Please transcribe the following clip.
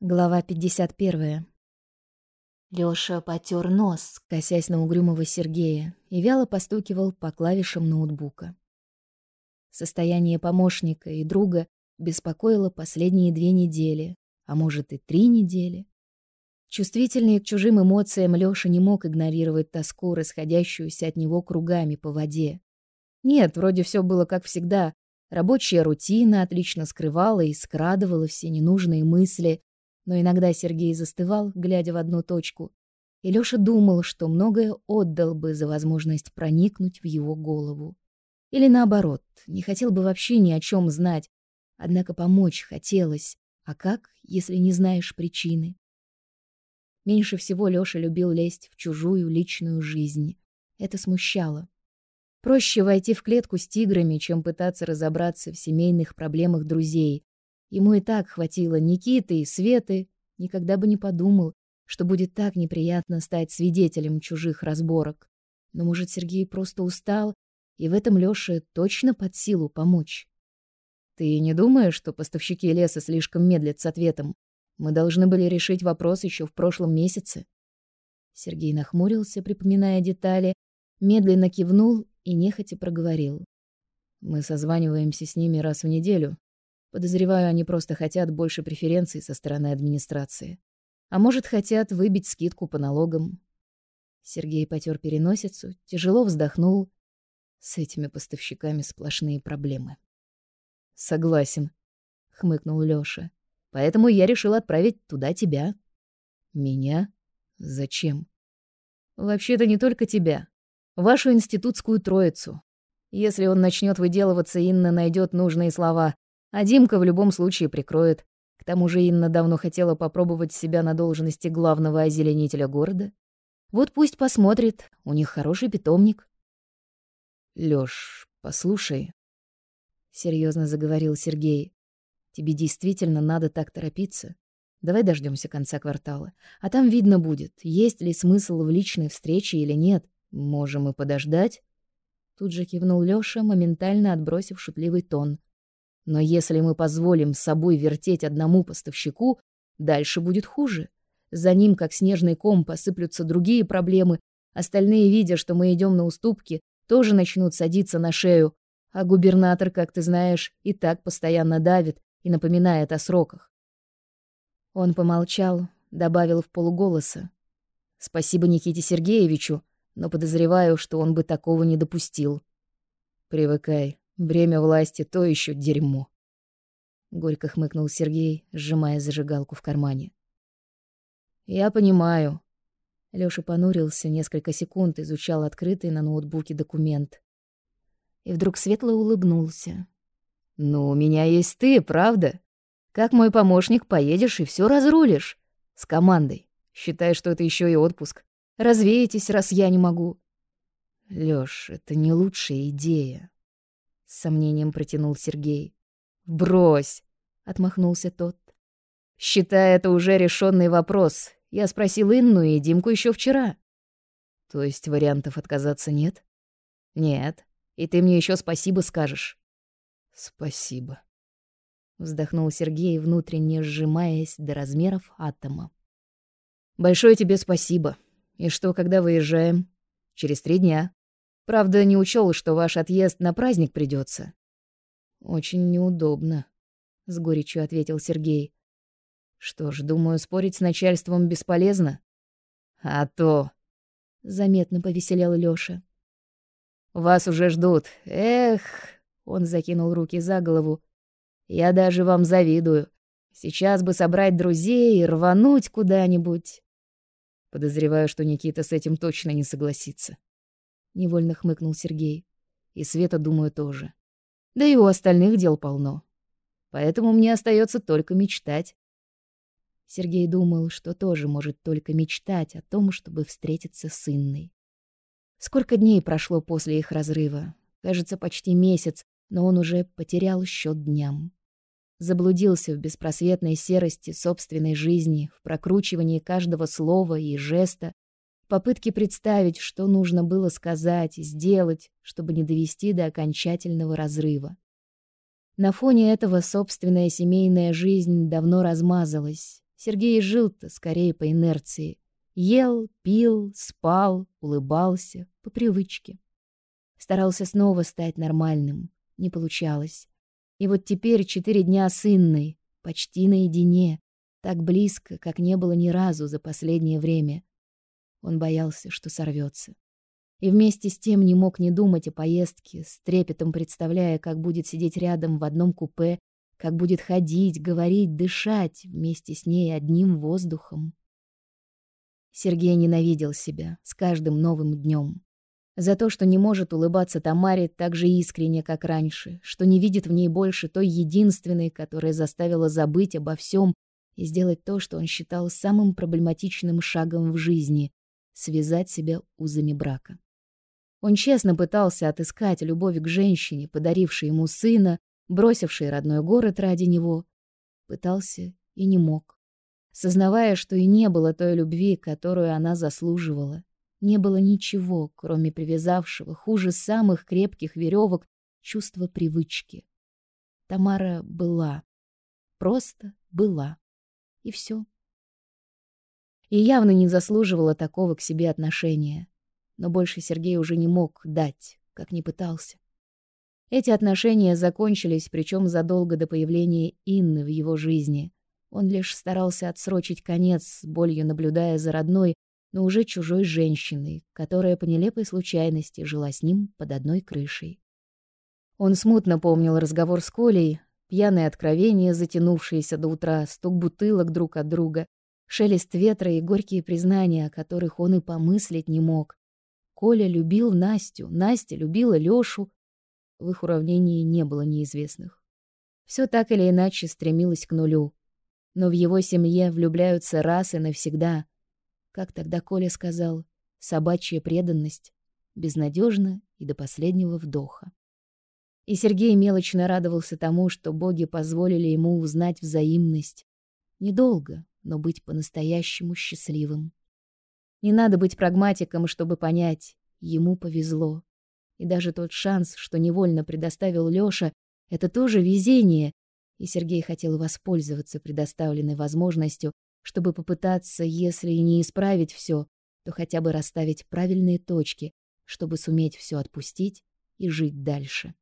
Глава 51. Лёша потёр нос, косясь на угрюмого Сергея, и вяло постукивал по клавишам ноутбука. Состояние помощника и друга беспокоило последние две недели, а может и три недели. Чувствительный к чужим эмоциям Лёша не мог игнорировать тоску, расходящуюся от него кругами по воде. Нет, вроде всё было как всегда. Рабочая рутина отлично скрывала и скрадывала все ненужные мысли, но иногда Сергей застывал, глядя в одну точку, и Лёша думал, что многое отдал бы за возможность проникнуть в его голову. Или наоборот, не хотел бы вообще ни о чем знать, однако помочь хотелось. А как, если не знаешь причины? Меньше всего Лёша любил лезть в чужую личную жизнь. Это смущало. Проще войти в клетку с тиграми, чем пытаться разобраться в семейных проблемах друзей, Ему и так хватило Никиты и Светы, никогда бы не подумал, что будет так неприятно стать свидетелем чужих разборок. Но, может, Сергей просто устал, и в этом Лёше точно под силу помочь. Ты не думаешь, что поставщики леса слишком медлят с ответом? Мы должны были решить вопрос еще в прошлом месяце. Сергей нахмурился, припоминая детали, медленно кивнул и нехотя проговорил. Мы созваниваемся с ними раз в неделю, Подозреваю, они просто хотят больше преференций со стороны администрации. А может, хотят выбить скидку по налогам. Сергей потер переносицу, тяжело вздохнул. С этими поставщиками сплошные проблемы. Согласен, хмыкнул Лёша. Поэтому я решил отправить туда тебя. Меня? Зачем? Вообще-то не только тебя. Вашу институтскую троицу. Если он начнет выделываться, Инна найдет нужные слова, а Димка в любом случае прикроет. К тому же Инна давно хотела попробовать себя на должности главного озеленителя города. Вот пусть посмотрит, у них хороший питомник. Лёш, послушай, серьезно заговорил Сергей. Тебе действительно надо так торопиться. Давай дождемся конца квартала, а там видно будет, есть ли смысл в личной встрече или нет. Можем и подождать. Тут же кивнул Лёша, моментально отбросив шутливый тон. Но если мы позволим с собой вертеть одному поставщику, дальше будет хуже. За ним, как снежный ком, посыплются другие проблемы. Остальные, видя, что мы идем на уступки, тоже начнут садиться на шею. А губернатор, как ты знаешь, и так постоянно давит и напоминает о сроках. Он помолчал, добавил в полуголоса. Спасибо Никите Сергеевичу, но подозреваю, что он бы такого не допустил. Привыкай, Бремя власти — то еще дерьмо. Горько хмыкнул Сергей, сжимая зажигалку в кармане. Я понимаю. Лёша понурился, несколько секунд изучал открытый на ноутбуке документ. И вдруг светло улыбнулся. «Ну, у меня есть ты, правда? Как мой помощник поедешь и все разрулишь. С командой. Считай, что это еще и отпуск. Развеетесь, раз я не могу». «Лёш, это не лучшая идея», с сомнением протянул Сергей. «Брось!» — отмахнулся тот. «Считай, это уже решенный вопрос. Я спросил Инну и Димку еще вчера». «То есть вариантов отказаться нет?» «Нет. И ты мне еще спасибо скажешь». «Спасибо», — вздохнул Сергей, внутренне сжимаясь до размеров атома. «Большое тебе спасибо. И что, когда выезжаем?» «Через три дня». Правда, не учел, что ваш отъезд на праздник придется. Очень неудобно, с горечью ответил Сергей. Что ж, думаю, спорить с начальством бесполезно. А то, заметно повеселел Лёша. Вас уже ждут. Эх, он закинул руки за голову. Я даже вам завидую. Сейчас бы собрать друзей и рвануть куда-нибудь. Подозреваю, что Никита с этим точно не согласится невольно хмыкнул Сергей. И Света, думаю, тоже. Да и у остальных дел полно. Поэтому мне остается только мечтать. Сергей думал, что тоже может только мечтать о том, чтобы встретиться с Инной. Сколько дней прошло после их разрыва? Кажется, почти месяц, но он уже потерял счет дням. Заблудился в беспросветной серости собственной жизни, в прокручивании каждого слова и жеста, попытке представить, что нужно было сказать, сделать, чтобы не довести до окончательного разрыва. На фоне этого собственная семейная жизнь давно размазалась. Сергей жил-то скорее по инерции. Ел, пил, спал, улыбался, по привычке. Старался снова стать нормальным. Не получалось. И вот теперь четыре дня с Инной, почти наедине, так близко, как не было ни разу за последнее время. Он боялся, что сорвется. И вместе с тем не мог не думать о поездке, с трепетом представляя, как будет сидеть рядом в одном купе, как будет ходить, говорить, дышать вместе с ней одним воздухом. Сергей ненавидел себя с каждым новым днем за то, что не может улыбаться Тамаре так же искренне, как раньше, что не видит в ней больше той единственной, которая заставила забыть обо всем и сделать то, что он считал самым проблематичным шагом в жизни — связать себя узами брака. Он честно пытался отыскать любовь к женщине, подарившей ему сына, бросившей родной город ради него. Пытался и не мог, сознавая, что и не было той любви, которую она заслуживала. Не было ничего, кроме привязавшего, хуже самых крепких веревок, чувства привычки. Тамара была. Просто была. И все. И явно не заслуживала такого к себе отношения. Но больше Сергей уже не мог дать, как не пытался. Эти отношения закончились, причем задолго до появления Инны в его жизни. Он лишь старался отсрочить конец, болью наблюдая за родной, но уже чужой женщиной, которая по нелепой случайности жила с ним под одной крышей. Он смутно помнил разговор с Колей, пьяные откровения, затянувшиеся до утра, стук бутылок друг от друга, шелест ветра и горькие признания, о которых он и помыслить не мог. Коля любил Настю, Настя любила Лёшу. В их уравнении не было неизвестных. Все так или иначе стремилось к нулю. Но в его семье влюбляются раз и навсегда — как тогда Коля сказал, собачья преданность, безнадежна и до последнего вдоха. И Сергей мелочно радовался тому, что боги позволили ему узнать взаимность. Недолго, но быть по-настоящему счастливым. Не надо быть прагматиком, чтобы понять, ему повезло. И даже тот шанс, что невольно предоставил Лёша, это тоже везение, и Сергей хотел воспользоваться предоставленной возможностью чтобы попытаться, если и не исправить все, то хотя бы расставить правильные точки, чтобы суметь все отпустить и жить дальше.